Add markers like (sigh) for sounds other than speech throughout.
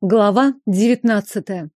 Глава девятнадцатая.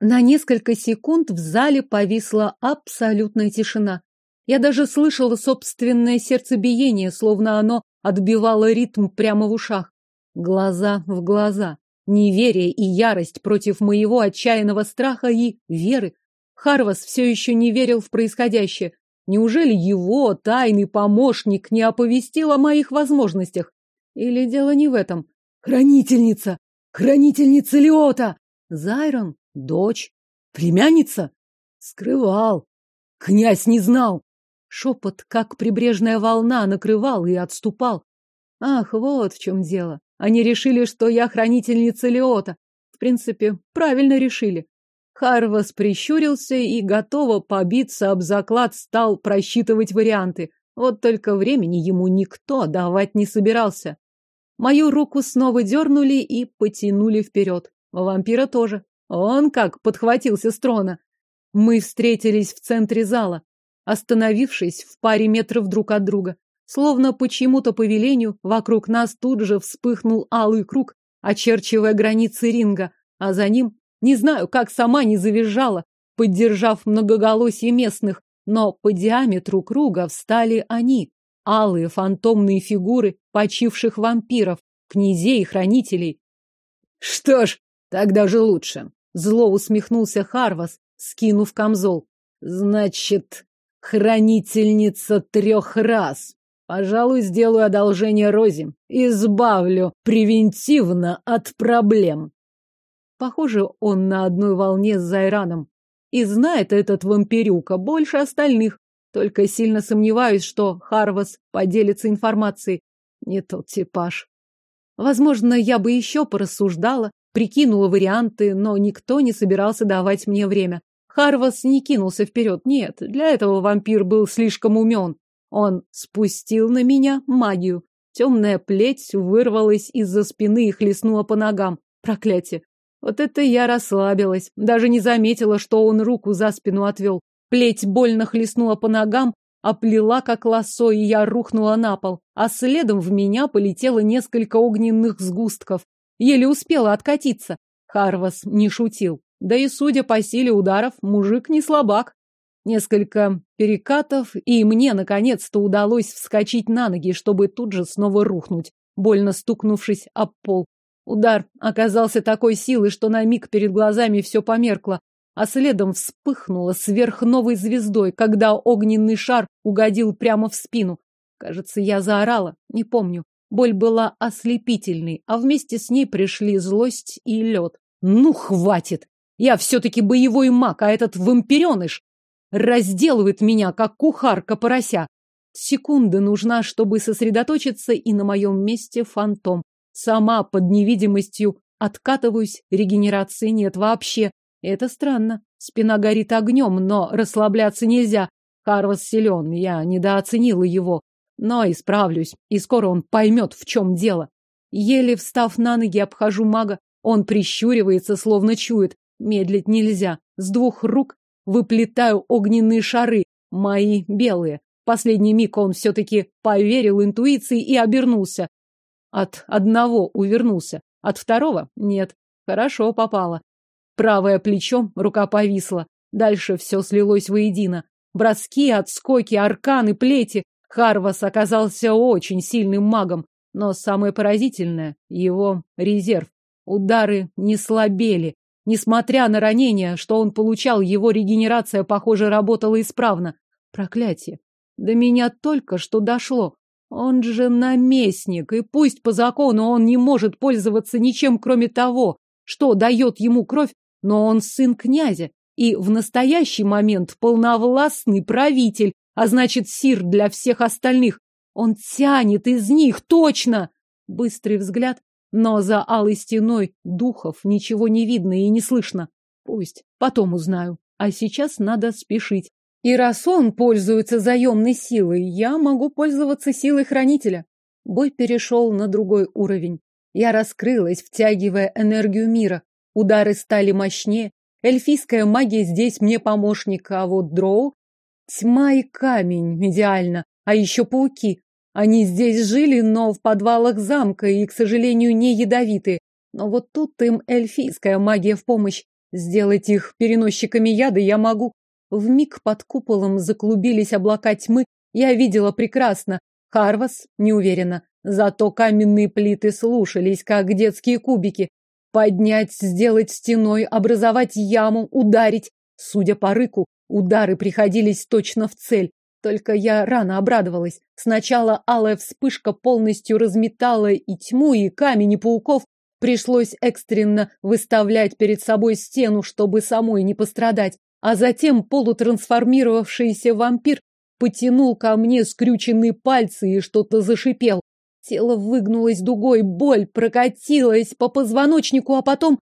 На несколько секунд в зале повисла абсолютная тишина. Я даже слышала собственное сердцебиение, словно оно отбивало ритм прямо в ушах. Глаза в глаза. Неверие и ярость против моего отчаянного страха и веры. Харвас все еще не верил в происходящее. Неужели его тайный помощник не оповестил о моих возможностях? Или дело не в этом? Хранительница! Хранительница Лиота! Зайрон? Дочь? Племянница? Скрывал. Князь не знал. Шепот, как прибрежная волна, накрывал и отступал. Ах, вот в чем дело. Они решили, что я хранительница Лиота. В принципе, правильно решили. Харвас прищурился и, готово побиться об заклад, стал просчитывать варианты. Вот только времени ему никто давать не собирался. Мою руку снова дернули и потянули вперед. Вампира тоже. Он как подхватился с трона. Мы встретились в центре зала, остановившись в паре метров друг от друга. Словно почему-то по велению вокруг нас тут же вспыхнул алый круг, очерчивая границы ринга, а за ним, не знаю, как сама не завизжала, поддержав многоголосие местных, но по диаметру круга встали они, алые фантомные фигуры почивших вампиров, князей и хранителей. Что ж, тогда же лучше. Зло усмехнулся Харвас, скинув камзол. Значит, хранительница трех раз. Пожалуй, сделаю одолжение Розе. Избавлю превентивно от проблем. Похоже, он на одной волне с Зайраном. И знает этот вампирюка больше остальных. Только сильно сомневаюсь, что Харвас поделится информацией. Не тот типаж. Возможно, я бы еще порассуждала, прикинула варианты, но никто не собирался давать мне время. Харвас не кинулся вперед. Нет, для этого вампир был слишком умен. Он спустил на меня магию. Темная плеть вырвалась из-за спины и хлестнула по ногам. Проклятие. Вот это я расслабилась. Даже не заметила, что он руку за спину отвел. Плеть больно хлестнула по ногам, оплела как лосо, и я рухнула на пол, а следом в меня полетело несколько огненных сгустков. Еле успела откатиться. Харвас не шутил. Да и, судя по силе ударов, мужик не слабак. Несколько перекатов, и мне, наконец-то, удалось вскочить на ноги, чтобы тут же снова рухнуть, больно стукнувшись об пол. Удар оказался такой силой, что на миг перед глазами все померкло, а следом вспыхнула сверхновой звездой, когда огненный шар угодил прямо в спину. Кажется, я заорала, не помню. Боль была ослепительной, а вместе с ней пришли злость и лед. Ну, хватит! Я все-таки боевой маг, а этот вампиреныш разделывает меня, как кухарка порося. Секунда нужна, чтобы сосредоточиться, и на моем месте фантом. Сама под невидимостью откатываюсь, регенерации нет вообще. Это странно. Спина горит огнем, но расслабляться нельзя. Харвас силен, я недооценила его. Но исправлюсь, и скоро он поймет, в чем дело. Еле встав на ноги, обхожу мага. Он прищуривается, словно чует. Медлить нельзя. С двух рук выплетаю огненные шары, мои белые. Последний миг он все-таки поверил интуиции и обернулся. От одного увернулся, от второго нет. Хорошо попало. Правое плечо, рука повисла. Дальше все слилось воедино. Броски, отскоки, арканы, плети. Харвас оказался очень сильным магом. Но самое поразительное — его резерв. Удары не слабели. Несмотря на ранения, что он получал, его регенерация, похоже, работала исправно. Проклятие. До меня только что дошло. Он же наместник, и пусть по закону он не может пользоваться ничем, кроме того, что дает ему кровь, но он сын князя и в настоящий момент полновластный правитель, а значит, сир для всех остальных. Он тянет из них, точно! Быстрый взгляд, но за алой стеной духов ничего не видно и не слышно. Пусть, потом узнаю. А сейчас надо спешить. И раз он пользуется заемной силой, я могу пользоваться силой хранителя. Бой перешел на другой уровень. Я раскрылась, втягивая энергию мира. Удары стали мощнее. Эльфийская магия здесь мне помощник, а вот дроу... Тьма и камень идеально. А еще пауки. Они здесь жили, но в подвалах замка и, к сожалению, не ядовиты. Но вот тут им эльфийская магия в помощь. Сделать их переносчиками яда я могу. В миг под куполом заклубились облака тьмы. Я видела прекрасно. Харвас не уверена. Зато каменные плиты слушались, как детские кубики. Поднять, сделать стеной, образовать яму, ударить. Судя по рыку, удары приходились точно в цель. Только я рано обрадовалась. Сначала алая вспышка полностью разметала и тьму, и камень, и пауков. Пришлось экстренно выставлять перед собой стену, чтобы самой не пострадать. А затем полутрансформировавшийся вампир потянул ко мне скрюченные пальцы и что-то зашипел. Тело выгнулось дугой, боль прокатилась по позвоночнику, а потом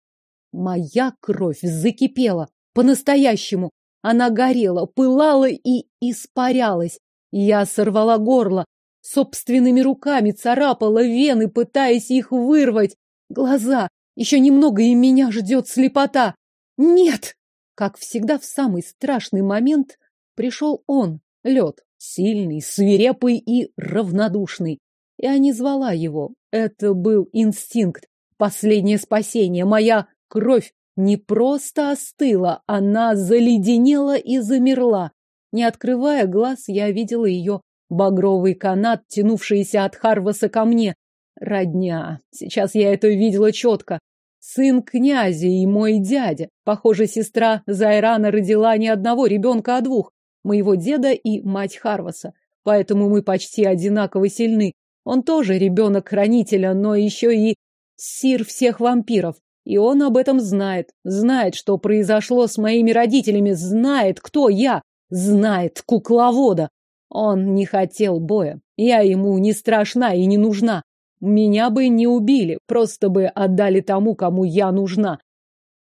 моя кровь закипела. По-настоящему. Она горела, пылала и испарялась. Я сорвала горло, собственными руками царапала вены, пытаясь их вырвать. Глаза. Еще немного, и меня ждет слепота. Нет! Как всегда, в самый страшный момент пришел он, лед, сильный, свирепый и равнодушный. Я не звала его. Это был инстинкт, последнее спасение, моя кровь не просто остыла, она заледенела и замерла. Не открывая глаз, я видела ее багровый канат, тянувшийся от Харваса ко мне. Родня. Сейчас я это видела четко. Сын князя и мой дядя. Похоже, сестра Зайрана родила не одного ребенка, а двух. Моего деда и мать Харваса. Поэтому мы почти одинаково сильны. Он тоже ребенок хранителя, но еще и сир всех вампиров. И он об этом знает. Знает, что произошло с моими родителями. Знает, кто я. Знает кукловода. Он не хотел боя. Я ему не страшна и не нужна. Меня бы не убили, просто бы отдали тому, кому я нужна.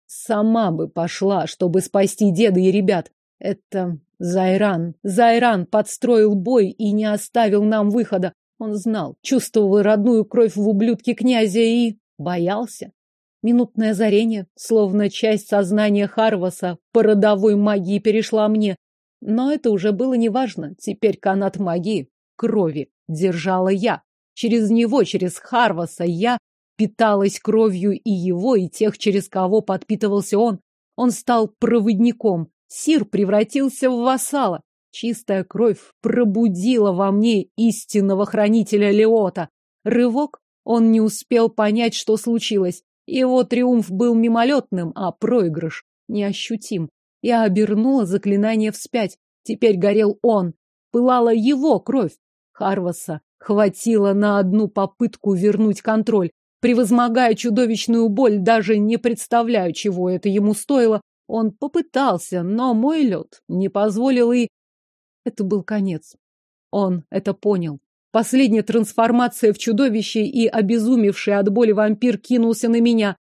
Сама бы пошла, чтобы спасти деда и ребят. Это Зайран. Зайран подстроил бой и не оставил нам выхода. Он знал, чувствовал родную кровь в ублюдке князя и боялся. Минутное озарение, словно часть сознания Харваса по родовой магии перешла мне. Но это уже было неважно. Теперь канат магии, крови, держала я. Через него, через Харваса я питалась кровью и его, и тех, через кого подпитывался он. Он стал проводником. Сир превратился в вассала. Чистая кровь пробудила во мне истинного хранителя Леота. Рывок, он не успел понять, что случилось. Его триумф был мимолетным, а проигрыш неощутим. Я обернула заклинание вспять. Теперь горел он. Пылала его кровь. Харваса хватило на одну попытку вернуть контроль. Превозмогая чудовищную боль, даже не представляю, чего это ему стоило, он попытался, но мой лед не позволил и... Это был конец. Он это понял. Последняя трансформация в чудовище и обезумевший от боли вампир кинулся на меня.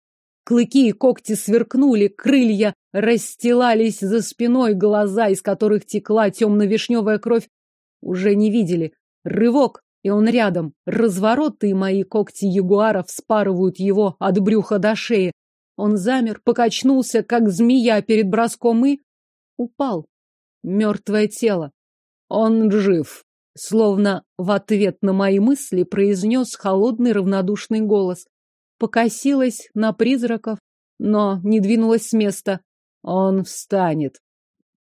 Клыки и когти сверкнули, крылья расстилались за спиной, глаза, из которых текла темно-вишневая кровь, уже не видели. Рывок, и он рядом. Развороты мои когти ягуара вспарывают его от брюха до шеи. Он замер, покачнулся, как змея перед броском и... упал. Мертвое тело. Он жив. Словно в ответ на мои мысли произнес холодный равнодушный голос. Покосилась на призраков, но не двинулась с места. Он встанет.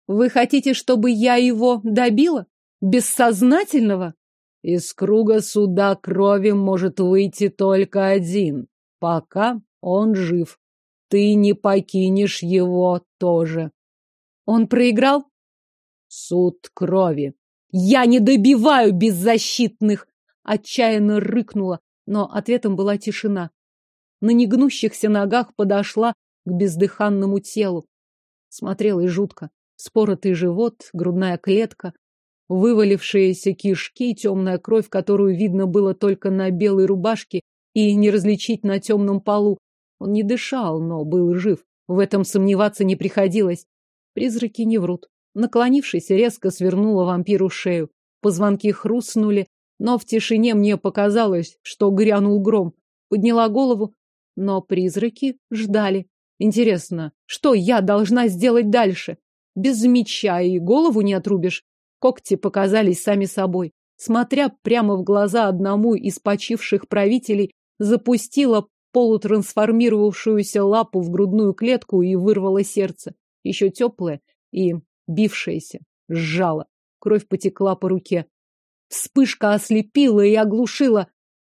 Вы хотите, чтобы я его добила? Бессознательного? Из круга суда крови может выйти только один. Пока он жив. Ты не покинешь его тоже. Он проиграл? Суд крови. Я не добиваю беззащитных! Отчаянно рыкнула, но ответом была тишина. На негнущихся ногах подошла к бездыханному телу. Смотрела и жутко. Споротый живот, грудная клетка, вывалившиеся кишки, темная кровь, которую видно было только на белой рубашке и не различить на темном полу. Он не дышал, но был жив. В этом сомневаться не приходилось. Призраки не врут. Наклонившись, резко свернула вампиру шею. Позвонки хрустнули, но в тишине мне показалось, что грянул гром. Подняла голову, но призраки ждали. Интересно, что я должна сделать дальше? Без меча и голову не отрубишь. Когти показались сами собой. Смотря прямо в глаза одному из почивших правителей, запустила полутрансформировавшуюся лапу в грудную клетку и вырвала сердце. Еще теплое и бившееся. Сжало. Кровь потекла по руке. Вспышка ослепила и оглушила.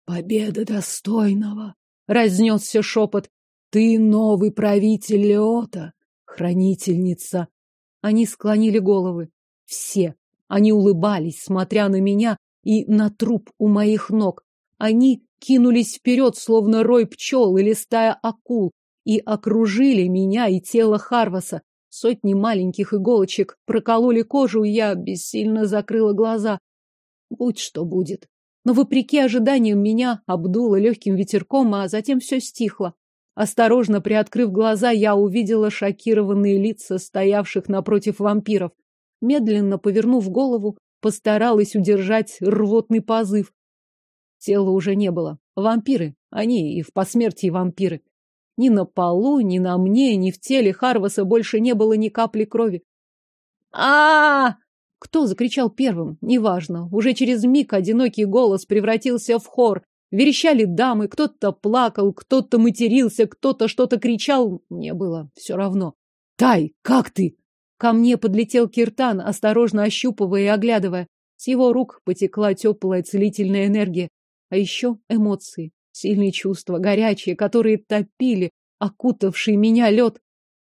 «Победа достойного!» — разнесся шепот. «Ты новый правитель Леота, хранительница!» Они склонили головы. Все. Они улыбались, смотря на меня и на труп у моих ног. Они кинулись вперед, словно рой пчел или стая акул, и окружили меня и тело Харваса. Сотни маленьких иголочек прокололи кожу, и я бессильно закрыла глаза. Будь что будет. Но, вопреки ожиданиям, меня обдуло легким ветерком, а затем все стихло. Осторожно приоткрыв глаза, я увидела шокированные лица стоявших напротив вампиров. Медленно повернув голову, постаралась удержать рвотный позыв. Тела уже не было. Вампиры. Они и в посмертии вампиры. Ни на полу, ни на мне, ни в теле Харваса больше не было ни капли крови. а, -а, Кто закричал первым? Неважно. Уже через миг одинокий голос превратился в хор. Верещали дамы, кто-то плакал, кто-то матерился, кто-то что-то кричал. Мне было все равно. «Тай, как ты?» Ко мне подлетел Киртан, осторожно ощупывая и оглядывая. С его рук потекла теплая целительная энергия. А еще эмоции, сильные чувства, горячие, которые топили, окутавший меня лед.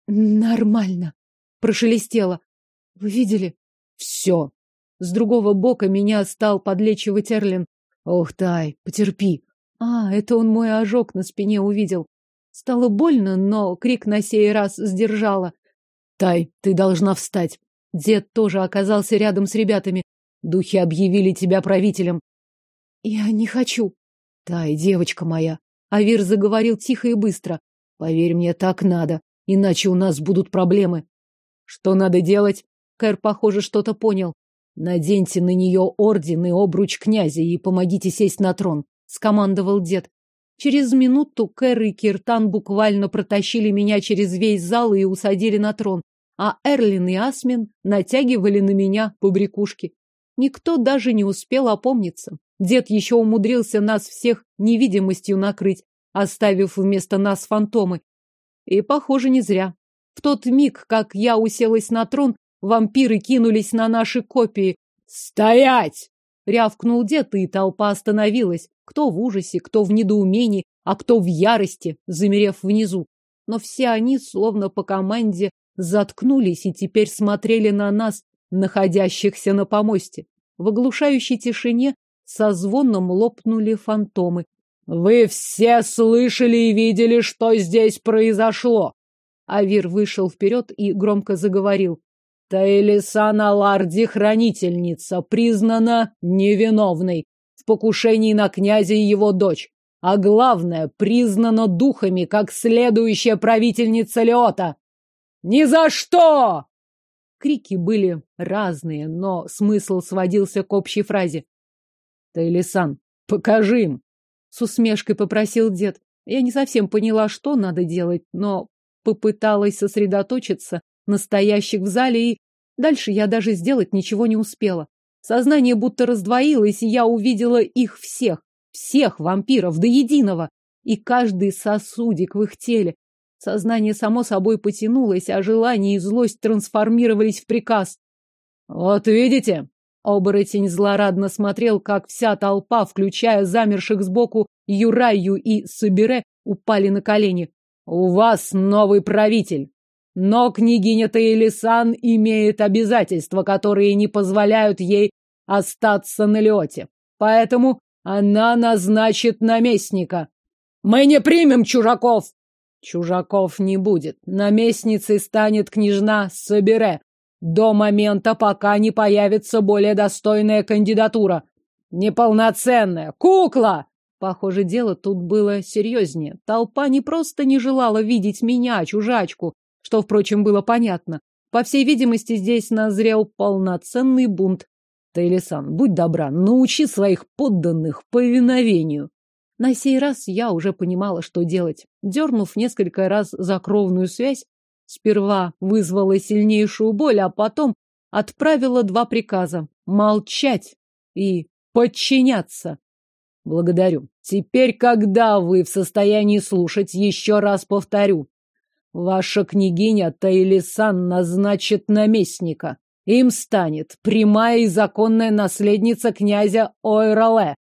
Нормально. Прошелестело. Вы видели? Все. С другого бока меня стал подлечивать Эрлин. Ох, Тай, потерпи. А, это он мой ожог на спине увидел. Стало больно, но крик на сей раз сдержала. Тай, ты должна встать. Дед тоже оказался рядом с ребятами. Духи объявили тебя правителем. Я не хочу. Тай, девочка моя. Авир заговорил тихо и быстро. Поверь мне, так надо, иначе у нас будут проблемы. Что надо делать? Кэр, похоже, что-то понял. Наденьте на нее орден и обруч князя и помогите сесть на трон, скомандовал дед. Через минуту Кэр и Киртан буквально протащили меня через весь зал и усадили на трон, а Эрлин и Асмин натягивали на меня побрякушки. Никто даже не успел опомниться. Дед еще умудрился нас всех невидимостью накрыть, оставив вместо нас фантомы. И, похоже, не зря. В тот миг, как я уселась на трон, вампиры кинулись на наши копии. «Стоять!» — рявкнул дед, и толпа остановилась. Кто в ужасе, кто в недоумении, а кто в ярости, замерев внизу. Но все они, словно по команде, заткнулись и теперь смотрели на нас, находящихся на помосте. В оглушающей тишине со звоном лопнули фантомы. «Вы все слышали и видели, что здесь произошло!» Авир вышел вперед и громко заговорил. Таэлисан Аларди, хранительница, признана невиновной в покушении на князя и его дочь. А главное, признана духами, как следующая правительница Леота. «Ни за что!» Крики были разные, но смысл сводился к общей фразе. Таилисан, покажи им. С усмешкой попросил дед. Я не совсем поняла, что надо делать, но попыталась сосредоточиться на стоящих в зале, и дальше я даже сделать ничего не успела. Сознание будто раздвоилось, и я увидела их всех, всех вампиров до единого, и каждый сосудик в их теле. Сознание само собой потянулось, а желание и злость трансформировались в приказ. «Вот видите, Оборотень злорадно смотрел, как вся толпа, включая замерших сбоку Юраю и Собере, упали на колени. «У вас новый правитель. Но княгиня Таилисан имеет обязательства, которые не позволяют ей остаться на лете. Поэтому она назначит наместника. Мы не примем чужаков!» Чужаков не будет. Наместницей станет княжна Собере, до момента, пока не появится более достойная кандидатура. Неполноценная кукла! Похоже, дело тут было серьезнее. Толпа не просто не желала видеть меня, чужачку, что, впрочем, было понятно. По всей видимости, здесь назрел полноценный бунт. Таилисан, будь добра, научи своих подданных повиновению. На сей раз я уже понимала, что делать. Дернув несколько раз за кровную связь, Сперва вызвала сильнейшую боль, а потом отправила два приказа — молчать и подчиняться. Благодарю. Теперь, когда вы в состоянии слушать, еще раз повторю. Ваша княгиня Таилисан назначит наместника. Им станет прямая и законная наследница князя Ойрале.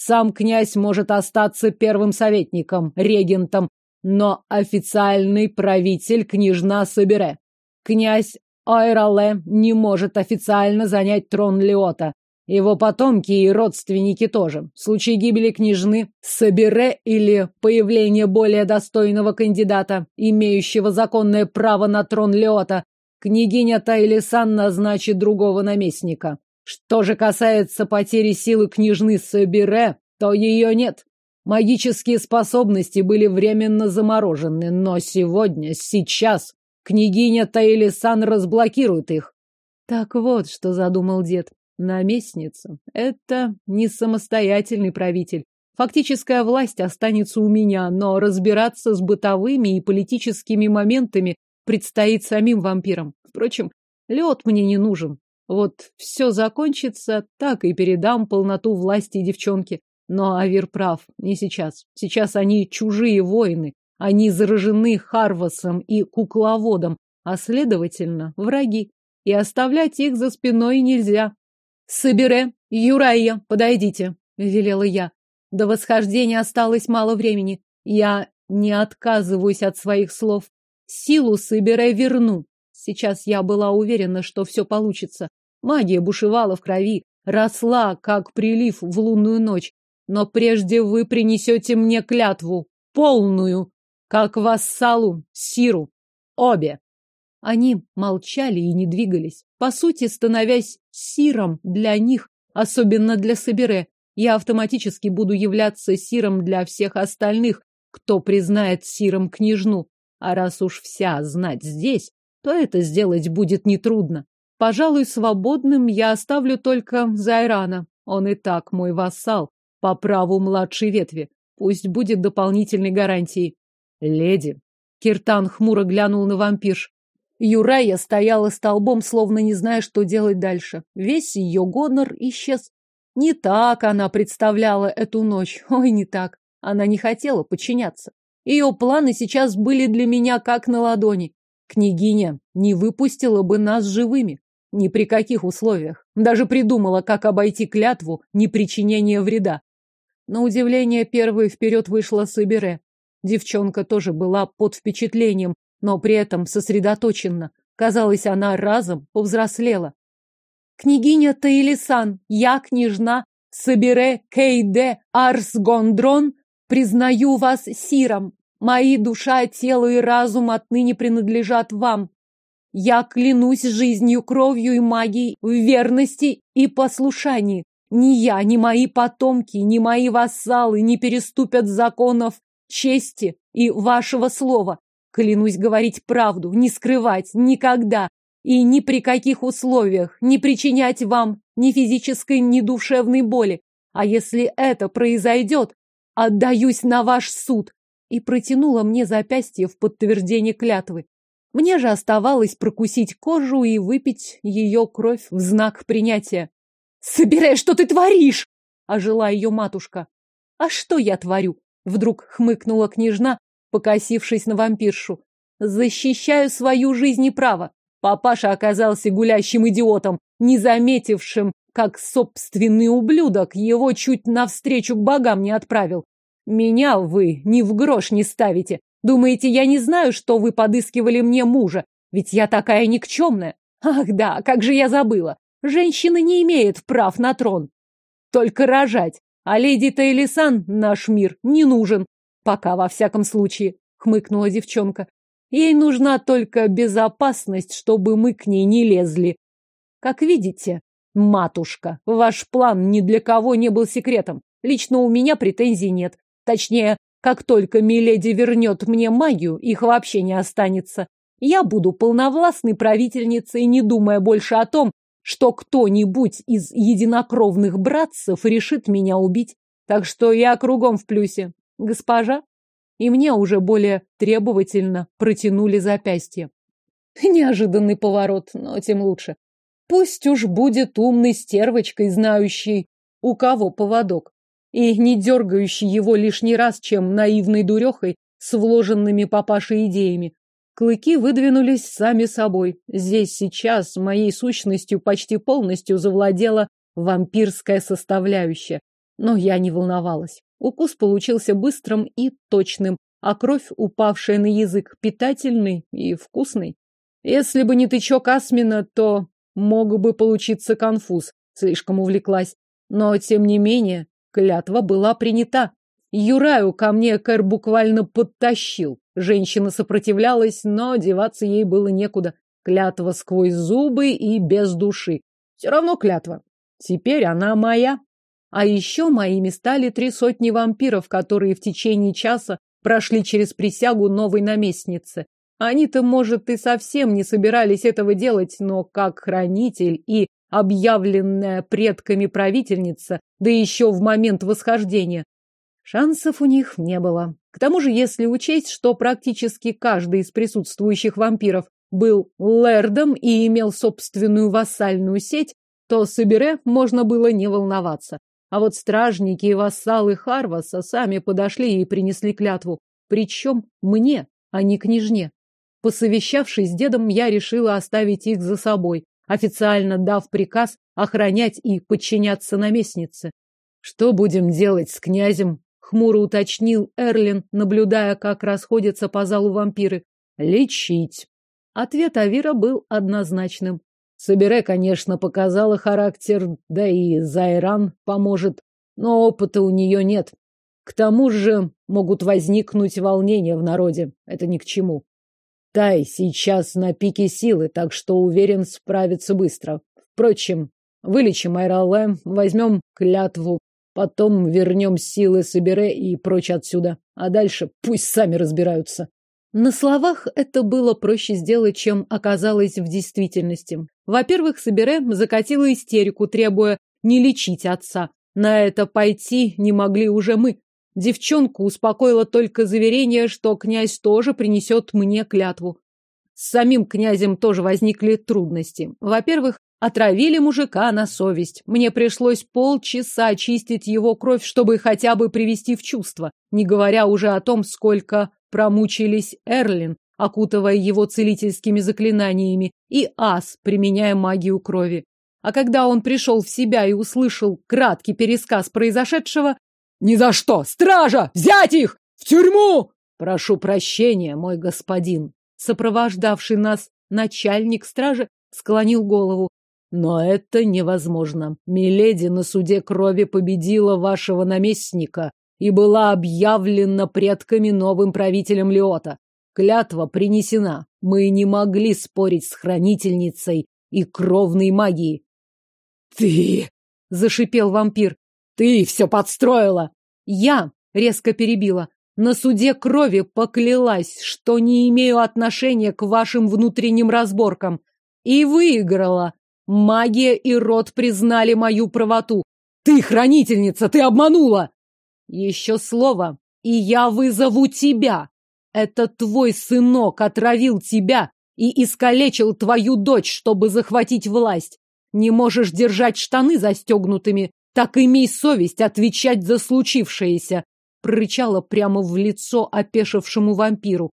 Сам князь может остаться первым советником, регентом, но официальный правитель княжна Собере. Князь Ойрале не может официально занять трон Леота. Его потомки и родственники тоже. В случае гибели княжны Собере или появления более достойного кандидата, имеющего законное право на трон Леота, княгиня Тайлисан назначит другого наместника. Что же касается потери силы княжны Собере, то ее нет. Магические способности были временно заморожены, но сегодня, сейчас, княгиня Таилисан разблокирует их. Так вот, что задумал дед. Наместница — это не самостоятельный правитель. Фактическая власть останется у меня, но разбираться с бытовыми и политическими моментами предстоит самим вампирам. Впрочем, лед мне не нужен. Вот все закончится, так и передам полноту власти девчонке. Но Авир прав, не сейчас. Сейчас они чужие воины. Они заражены Харвасом и кукловодом, а следовательно, враги. И оставлять их за спиной нельзя. «Собере, Юрайя, подойдите», — велела я. До восхождения осталось мало времени. Я не отказываюсь от своих слов. Силу Собере верну. Сейчас я была уверена, что все получится. Магия бушевала в крови, росла, как прилив в лунную ночь. Но прежде вы принесете мне клятву, полную, как вассалу, Сиру. Обе. Они молчали и не двигались, по сути, становясь сиром для них, особенно для Собере. Я автоматически буду являться сиром для всех остальных, кто признает сиром княжну. А раз уж вся знать здесь, то это сделать будет нетрудно. Пожалуй, свободным я оставлю только Зайрана. Он и так мой вассал, по праву младшей ветви. Пусть будет дополнительной гарантией. Леди. Киртан хмуро глянул на вампирш. Юрая стояла столбом, словно не зная, что делать дальше. Весь ее гонор исчез. Не так она представляла эту ночь. Ой, не так. Она не хотела подчиняться. Ее планы сейчас были для меня как на ладони. Княгиня не выпустила бы нас живыми. Ни при каких условиях. Даже придумала, как обойти клятву непричинения вреда. На удивление первой вперед вышла Собере. Девчонка тоже была под впечатлением, но при этом сосредоточена. Казалось, она разом повзрослела. «Княгиня Таилисан, я княжна Собере Кейде Арсгондрон, признаю вас сиром. Мои душа, тело и разум отныне принадлежат вам. Я клянусь жизнью, кровью и магией в верности и послушании. Ни я, ни мои потомки, ни мои вассалы не переступят законов чести и вашего слова. Клянусь говорить правду, не скрывать, никогда и ни при каких условиях не причинять вам ни физической, ни душевной боли. А если это произойдет, отдаюсь на ваш суд. И протянула мне запястье в подтверждение клятвы. Мне же оставалось прокусить кожу и выпить ее кровь в знак принятия. «Собирай, что ты творишь!» — ожила ее матушка. «А что я творю?» — вдруг хмыкнула княжна, покосившись на вампиршу. Защищаю свою жизнь и право. Папаша оказался гулящим идиотом, не заметившим, как собственный ублюдок его чуть навстречу к богам не отправил. Меня вы ни в грош не ставите. Думаете, я не знаю, что вы подыскивали мне мужа? Ведь я такая никчемная. Ах да, как же я забыла. Женщина не имеет прав на трон. Только рожать. А леди Тейлисан наш мир не нужен. Пока, во всяком случае, хмыкнула девчонка. Ей нужна только безопасность, чтобы мы к ней не лезли. Как видите, матушка, ваш план ни для кого не был секретом. Лично у меня претензий нет. Точнее, как только Миледи вернет мне магию, их вообще не останется. Я буду полновластной правительницей, не думая больше о том, что кто-нибудь из единокровных братцев решит меня убить. Так что я кругом в плюсе госпожа, и мне уже более требовательно протянули запястье. (laughs) Неожиданный поворот, но тем лучше. Пусть уж будет умной стервочкой, знающей, у кого поводок. И не дергающий его лишний раз, чем наивной дурехой с вложенными папашей идеями. Клыки выдвинулись сами собой. Здесь сейчас моей сущностью почти полностью завладела вампирская составляющая. Но я не волновалась. Укус получился быстрым и точным, а кровь, упавшая на язык, питательный и вкусный. Если бы не тычок Асмина, то мог бы получиться конфуз. Слишком увлеклась. Но, тем не менее, клятва была принята. Юраю ко мне Кэр буквально подтащил. Женщина сопротивлялась, но деваться ей было некуда. Клятва сквозь зубы и без души. Все равно клятва. Теперь она моя. А еще моими стали три сотни вампиров, которые в течение часа прошли через присягу новой наместницы. Они-то, может, и совсем не собирались этого делать, но как хранитель и объявленная предками правительница, да еще в момент восхождения, шансов у них не было. К тому же, если учесть, что практически каждый из присутствующих вампиров был лэрдом и имел собственную вассальную сеть, то Сабире можно было не волноваться. А вот стражники и вассалы Харваса сами подошли и принесли клятву. Причем мне, а не княжне. Посовещавшись с дедом, я решила оставить их за собой, официально дав приказ охранять и подчиняться наместнице. «Что будем делать с князем?» — хмуро уточнил Эрлин, наблюдая, как расходятся по залу вампиры. «Лечить». Ответ Авира был однозначным. Собере, конечно, показала характер, да и Зайран поможет, но опыта у нее нет. К тому же могут возникнуть волнения в народе. Это ни к чему. Тай сейчас на пике силы, так что уверен, справится быстро. Впрочем, вылечим Айрале, возьмем клятву, потом вернем силы Собере и прочь отсюда. А дальше пусть сами разбираются. На словах это было проще сделать, чем оказалось в действительности. Во-первых, Собере закатила истерику, требуя не лечить отца. На это пойти не могли уже мы. Девчонку успокоило только заверение, что князь тоже принесет мне клятву. С самим князем тоже возникли трудности. Во-первых, отравили мужика на совесть. Мне пришлось полчаса чистить его кровь, чтобы хотя бы привести в чувство, не говоря уже о том, сколько промучились Эрлин, окутывая его целительскими заклинаниями, и Ас, применяя магию крови. А когда он пришел в себя и услышал краткий пересказ произошедшего, «Ни за что! Стража! Взять их! В тюрьму!» «Прошу прощения, мой господин!» Сопровождавший нас начальник стражи склонил голову. «Но это невозможно. Миледи на суде крови победила вашего наместника и была объявлена предками новым правителем Леота. Клятва принесена. Мы не могли спорить с хранительницей и кровной магией. «Ты!» — зашипел вампир. «Ты все подстроила!» Я резко перебила. На суде крови поклялась, что не имею отношения к вашим внутренним разборкам. И выиграла. Магия и род признали мою правоту. Ты хранительница, ты обманула! Еще слово, и я вызову тебя. Это твой сынок отравил тебя и искалечил твою дочь, чтобы захватить власть. Не можешь держать штаны застегнутыми, так имей совесть отвечать за случившееся. Прорычала прямо в лицо опешившему вампиру.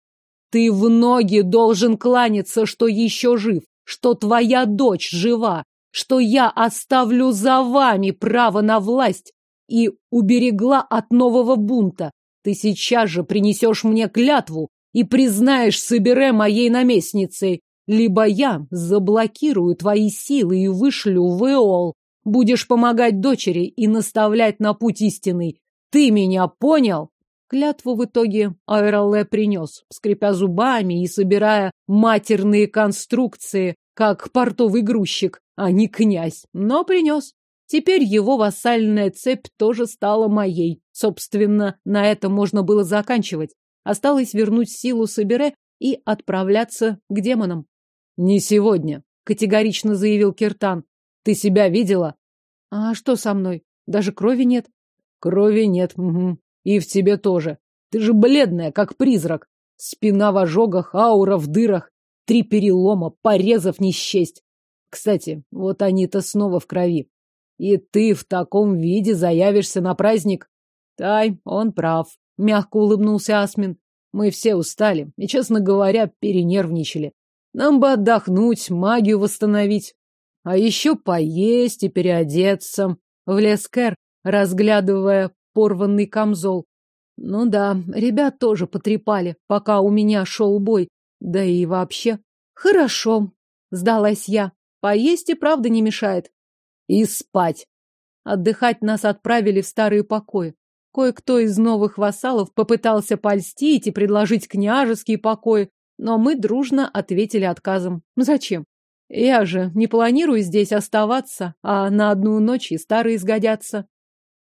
Ты в ноги должен кланяться, что еще жив, что твоя дочь жива, что я оставлю за вами право на власть и уберегла от нового бунта. Ты сейчас же принесешь мне клятву и признаешь Сабире моей наместницей, либо я заблокирую твои силы и вышлю в Эол. Будешь помогать дочери и наставлять на путь истинный. Ты меня понял? Клятву в итоге Айроле принес, скрипя зубами и собирая матерные конструкции, как портовый грузчик, а не князь, но принес. Теперь его вассальная цепь тоже стала моей. Собственно, на этом можно было заканчивать. Осталось вернуть силу Собере и отправляться к демонам. «Не сегодня», — категорично заявил Киртан. «Ты себя видела?» «А что со мной? Даже крови нет?» «Крови нет, угу. И в тебе тоже. Ты же бледная, как призрак. Спина в ожогах, аура в дырах, три перелома, порезов не счесть. Кстати, вот они-то снова в крови. И ты в таком виде заявишься на праздник? Тай, он прав. Мягко улыбнулся Асмин. Мы все устали и, честно говоря, перенервничали. Нам бы отдохнуть, магию восстановить. А еще поесть и переодеться. Влез Кэр, разглядывая порванный камзол. Ну да, ребят тоже потрепали, пока у меня шел бой. Да и вообще. Хорошо, сдалась я. Поесть и правда не мешает. И спать. Отдыхать нас отправили в старые покои. Кое-кто из новых вассалов попытался польстить и предложить княжеские покои, но мы дружно ответили отказом. Зачем? Я же не планирую здесь оставаться, а на одну ночь и старые сгодятся.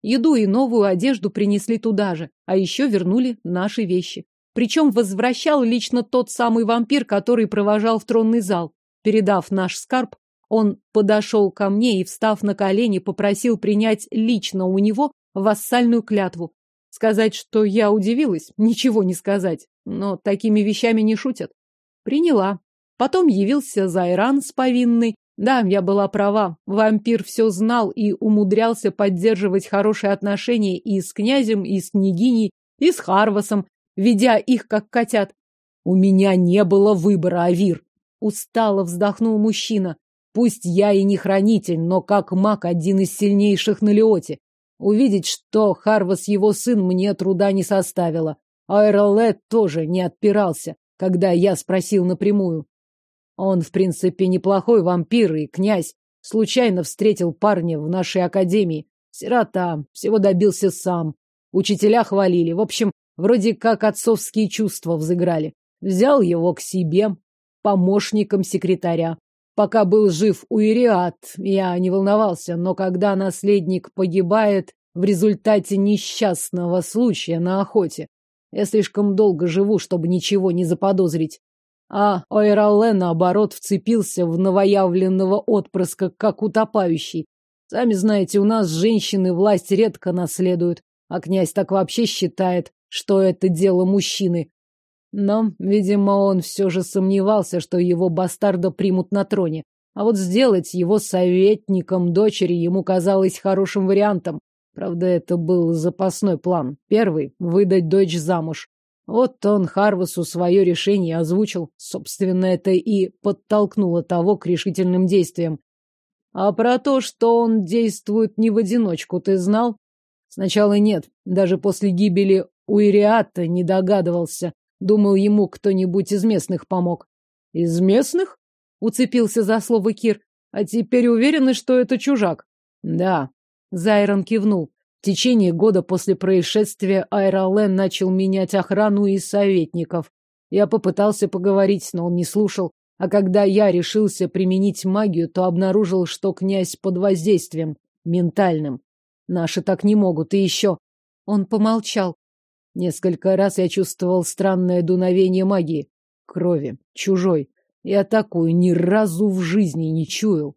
Еду и новую одежду принесли туда же, а еще вернули наши вещи. Причем возвращал лично тот самый вампир, который провожал в тронный зал. Передав наш скарб, он подошел ко мне и, встав на колени, попросил принять лично у него вассальную клятву. Сказать, что я удивилась, ничего не сказать, но такими вещами не шутят. Приняла. Потом явился Зайран с повинной. Да, я была права. Вампир все знал и умудрялся поддерживать хорошие отношения и с князем, и с княгиней, и с Харвасом, ведя их как котят. У меня не было выбора, Авир. Устало вздохнул мужчина. Пусть я и не хранитель, но как маг один из сильнейших на Леоте. Увидеть, что Харвас его сын, мне труда не составило. Айролет тоже не отпирался, когда я спросил напрямую. Он, в принципе, неплохой вампир и князь. Случайно встретил парня в нашей академии. Сирота, всего добился сам. Учителя хвалили. В общем, вроде как отцовские чувства взыграли. Взял его к себе, помощником секретаря. Пока был жив Уириат, я не волновался, но когда наследник погибает в результате несчастного случая на охоте, я слишком долго живу, чтобы ничего не заподозрить. А Ойралле, наоборот, вцепился в новоявленного отпрыска, как утопающий. Сами знаете, у нас женщины власть редко наследуют, а князь так вообще считает, что это дело мужчины. Но, видимо, он все же сомневался, что его бастарда примут на троне. А вот сделать его советником дочери ему казалось хорошим вариантом. Правда, это был запасной план. Первый — выдать дочь замуж. Вот он Харвасу свое решение озвучил. Собственно, это и подтолкнуло того к решительным действиям. А про то, что он действует не в одиночку, ты знал? Сначала нет. Даже после гибели Уириата не догадывался. Думал, ему кто-нибудь из местных помог. Из местных? Уцепился за слово Кир. А теперь уверены, что это чужак? Да. Зайрон кивнул течение года после происшествия Айролен начал менять охрану и советников. Я попытался поговорить, но он не слушал. А когда я решился применить магию, то обнаружил, что князь под воздействием, ментальным. Наши так не могут, и еще. Он помолчал. Несколько раз я чувствовал странное дуновение магии. Крови. Чужой. Я такую ни разу в жизни не чуял.